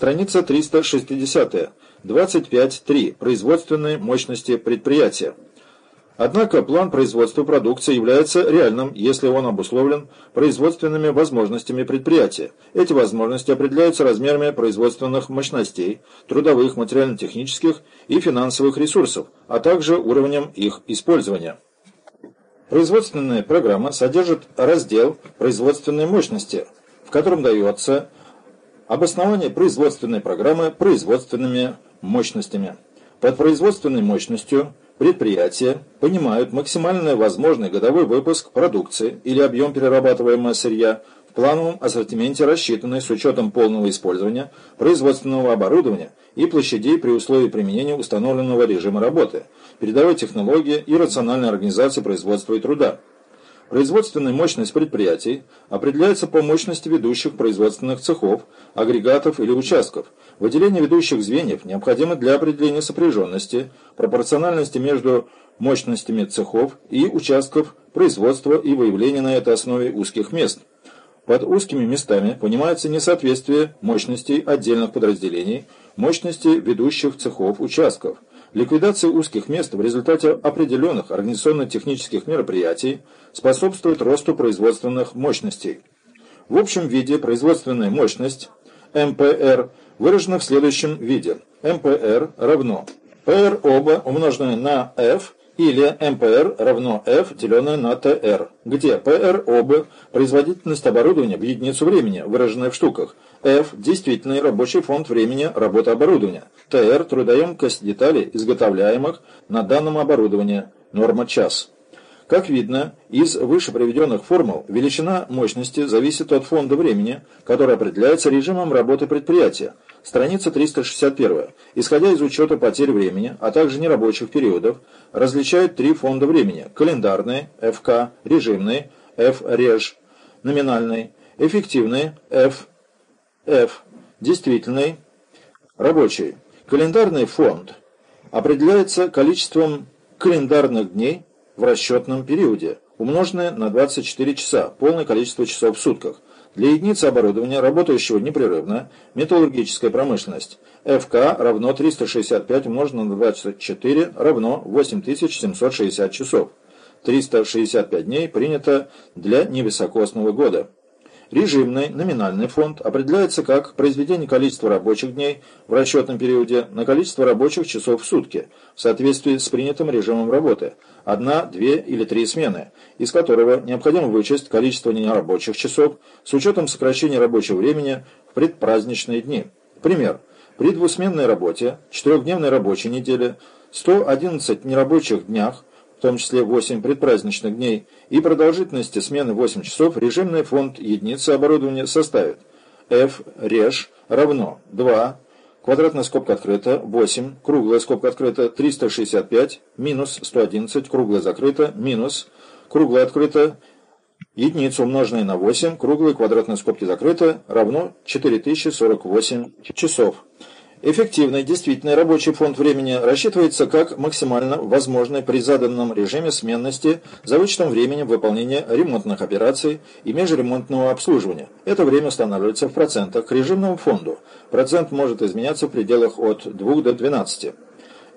Страница 360. 25.3. Производственные мощности предприятия. Однако план производства продукции является реальным, если он обусловлен производственными возможностями предприятия. Эти возможности определяются размерами производственных мощностей, трудовых, материально-технических и финансовых ресурсов, а также уровнем их использования. Производственная программа содержит раздел «Производственные мощности», в котором дается обоснование производственной программы производственными мощностями. Под производственной мощностью предприятия понимают максимально возможный годовой выпуск продукции или объем перерабатываемого сырья в плановом ассортименте, рассчитанный с учетом полного использования производственного оборудования и площадей при условии применения установленного режима работы, передовой технологии и рациональной организации производства и труда. Производственная мощность предприятий определяется по мощности ведущих производственных цехов, агрегатов или участков. Выделение ведущих звеньев необходимо для определения сопряженности, пропорциональности между мощностями цехов и участков производства и выявления на этой основе узких мест. Под узкими местами понимается несоответствие мощностей отдельных подразделений, мощности ведущих цехов участков – Ликвидация узких мест в результате определенных организационно-технических мероприятий способствует росту производственных мощностей. В общем виде производственная мощность МПР выражена в следующем виде. МПР равно PR оба умноженное на F или МПР равно F, деленное на ТР, где PR оба производительность оборудования в единицу времени, выраженная в штуках, F – действительный рабочий фонд времени работы оборудования, ТР – трудоемкость деталей, изготовляемых на данном оборудовании, норма час. Как видно, из выше приведенных формул величина мощности зависит от фонда времени, который определяется режимом работы предприятия. Страница 361. Исходя из учета потерь времени, а также нерабочих периодов, различают три фонда времени – календарный, ФК, режимный, ФРЕЖ, номинальный, эффективный, F, действительный, рабочий. Календарный фонд определяется количеством календарных дней в расчетном периоде, умноженное на 24 часа, полное количество часов в сутках. Для единицы оборудования, работающего непрерывно, металлургическая промышленность, ФК равно 365 умноженное на 24 равно 8760 часов. 365 дней принято для невысокосного года. Режимный номинальный фонд определяется как произведение количества рабочих дней в расчетном периоде на количество рабочих часов в сутки в соответствии с принятым режимом работы – одна, две или три смены, из которого необходимо вычесть количество нерабочих часов с учетом сокращения рабочего времени в предпраздничные дни. Пример. При двусменной работе, четырехдневной рабочей неделе, 111 нерабочих днях в том числе 8 предпраздничных дней, и продолжительности смены 8 часов, режимный фонд единицы оборудования составит F реж равно 2, квадратная скобка открыта, 8, круглая скобка открыта, 365, минус 111, круглая закрыта, минус, круглая открыта, единица умноженная на 8, круглая квадратная скобки закрыта, равно 4048 часов. Эффективный действительный рабочий фонд времени рассчитывается как максимально возможный при заданном режиме сменности за вычетом времени выполнения ремонтных операций и межремонтного обслуживания. Это время устанавливается в процентах к режимному фонду. Процент может изменяться в пределах от 2 до 12.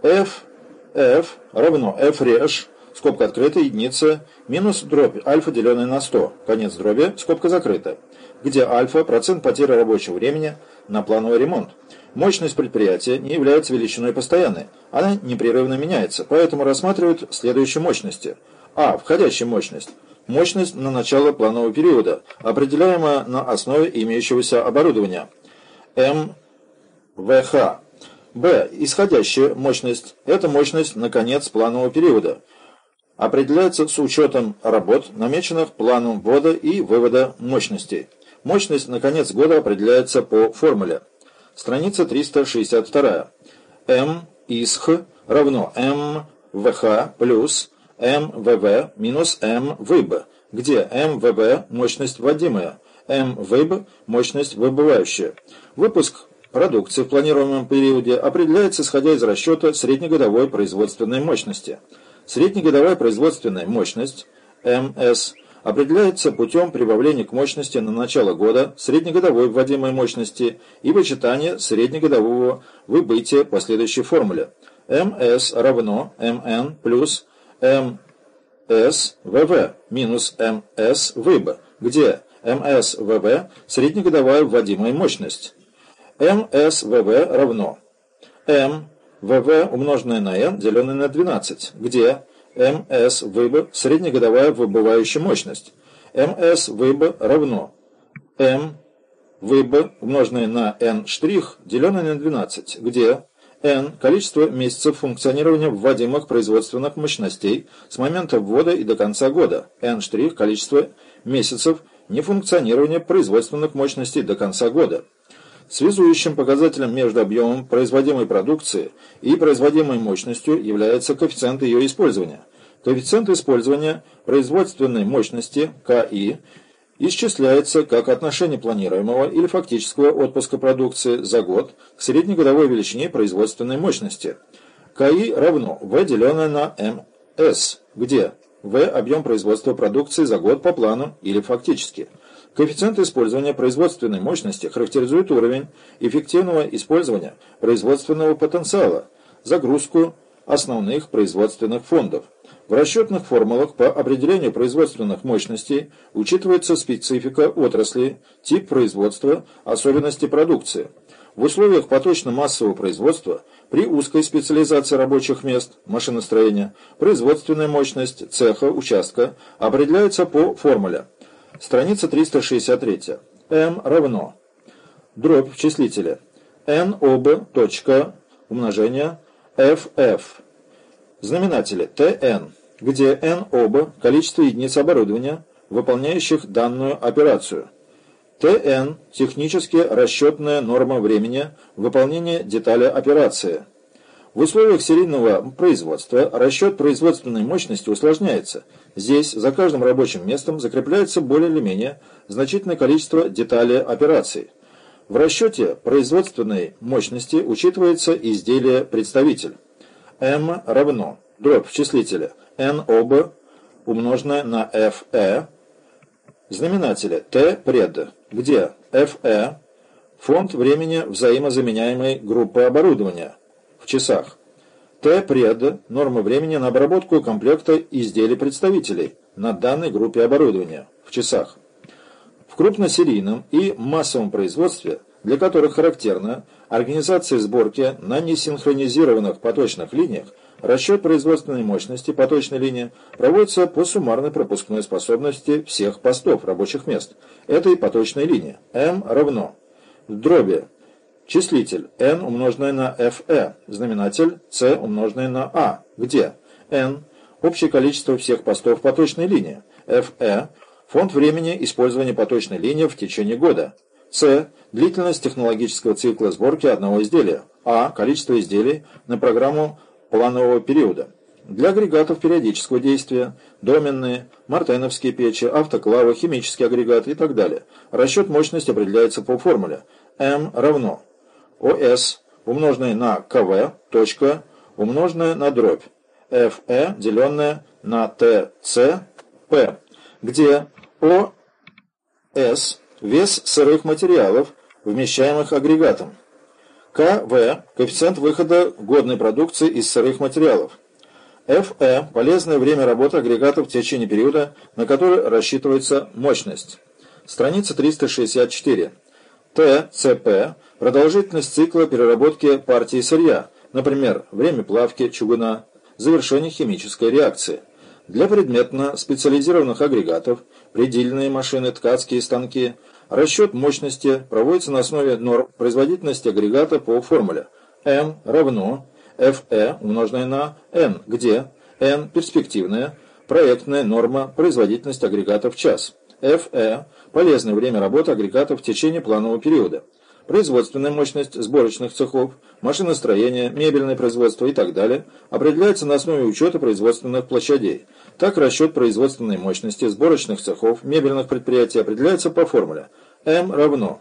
F, F равно F реш, скобка открыта, единица, минус дробь альфа, деленная на 100, конец дроби, скобка закрыта, где альфа – процент потери рабочего времени на плановый ремонт. Мощность предприятия не является величиной постоянной, она непрерывно меняется, поэтому рассматривают следующие мощности. А. Входящая мощность. Мощность на начало планового периода, определяемая на основе имеющегося оборудования. МВХ. Б. Исходящая мощность. Это мощность на конец планового периода. Определяется с учетом работ, намеченных планом ввода и вывода мощностей. Мощность на конец года определяется по формуле. Страница 362. М исх равно МВХ плюс МВВ минус МВИБ, где МВВ – мощность вводимая, МВИБ – мощность выбывающая. Выпуск продукции в планируемом периоде определяется исходя из расчета среднегодовой производственной мощности. Среднегодовая производственная мощность МС определяется путем прибавления к мощности на начало года среднегодовой вводимой мощности и вычитания среднегодового выбытия по следующей формуле. МС равно МН плюс МС ВВ минус МС где МС ВВ – среднегодовая вводимая мощность. МС ВВ равно М ВВ умноженное на N, деленное на 12, где МС ВИБ – среднегодовая выбывающая мощность. МС ВИБ равно М ВИБ умноженное на N штрих, деленное на 12, где N – количество месяцев функционирования вводимых производственных мощностей с момента ввода и до конца года. N' – количество месяцев нефункционирования производственных мощностей до конца года. Связующим показателем между объемом производимой продукции и производимой мощностью является коэффициент ее использования. Коэффициент использования производственной мощности КИ исчисляется как отношение планируемого или фактического отпуска продукции за год к среднегодовой величине производственной мощности. КИ равно В деленное на МС, где В – объем производства продукции за год по плану или фактически – Коэффициент использования производственной мощности характеризует уровень эффективного использования производственного потенциала, загрузку основных производственных фондов. В расчетных формулах по определению производственных мощностей учитывается специфика отрасли, тип производства, особенности продукции. В условиях поточно-массового производства при узкой специализации рабочих мест, машиностроения, производственная мощность цеха, участка определяется по формуле Страница 363. m равно. Дробь в числителе. N об. точка. Умножения ff. Знаменатели. Tn, где n об. количество единиц оборудования, выполняющих данную операцию. tn – технически расчетная норма времени выполнения детали операции. В условиях серийного производства расчет производственной мощности усложняется. Здесь за каждым рабочим местом закрепляется более или менее значительное количество деталей операции. В расчете производственной мощности учитывается изделие представитель. M равно дробь в числителе n об умноженное на FE знаменателя T пред, где FE – фонд времени взаимозаменяемой группы оборудования – в часах. Т. Пред. Норма времени на обработку комплекта изделий представителей на данной группе оборудования в часах. В крупносерийном и массовом производстве, для которых характерна организация сборки на несинхронизированных поточных линиях, расчет производственной мощности поточной линии проводится по суммарной пропускной способности всех постов рабочих мест этой поточной линии. М равно дроби Числитель n умноженное на fe, знаменатель c умноженное на a, где? n – общее количество всех постов поточной линии, fe – фонд времени использования поточной линии в течение года, c – длительность технологического цикла сборки одного изделия, a – количество изделий на программу планового периода. Для агрегатов периодического действия, доменные, мартеновские печи, автоклавы, химические агрегаты и так далее, расчет мощности определяется по формуле. m равно ОС умноженное на КВ, точка, умноженное на дробь, ФЭ, деленное на ТЦП, где ОС – вес сырых материалов, вмещаемых агрегатом. КВ – коэффициент выхода годной продукции из сырых материалов. ФЭ – полезное время работы агрегата в течение периода, на который рассчитывается мощность. Страница 364. ТЦП – продолжительность цикла переработки партии сырья, например, время плавки чугуна, завершение химической реакции. Для предметно специализированных агрегатов, предельные машины, ткацкие станки, расчет мощности проводится на основе норм производительности агрегата по формуле M равно FE умноженное на N, где N – перспективная, проектная норма производительности агрегата в час. FE – полезное время работы агрегата в течение планового периода. Производственная мощность сборочных цехов, машиностроение, мебельное производство и так далее определяется на основе учета производственных площадей. Так расчет производственной мощности сборочных цехов, мебельных предприятий определяется по формуле M равно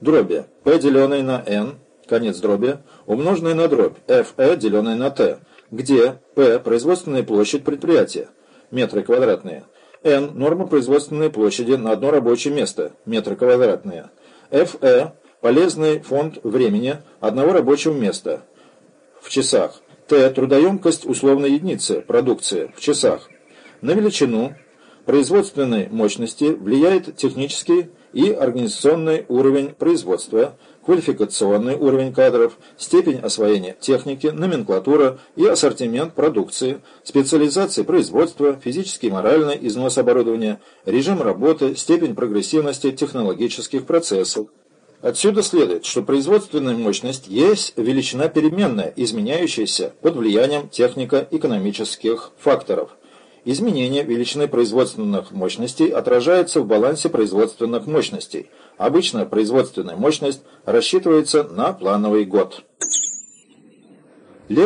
дроби P деленное на N, конец дроби, умноженное на дробь FE деленное на T, где P – производственная площадь предприятия, метры квадратные, N – норма производственной площади на одно рабочее место, метры квадратные. FE – полезный фонд времени одного рабочего места в часах. Т – трудоемкость условной единицы продукции в часах. На величину производственной мощности влияет технический и организационный уровень производства, квалификационный уровень кадров, степень освоения техники, номенклатура и ассортимент продукции, специализация производства, физический и моральный износ оборудования, режим работы, степень прогрессивности технологических процессов. Отсюда следует, что производственная мощность есть величина переменная, изменяющаяся под влиянием технико-экономических факторов. Изменение величины производственных мощностей отражается в балансе производственных мощностей. Обычно производственная мощность рассчитывается на плановый год.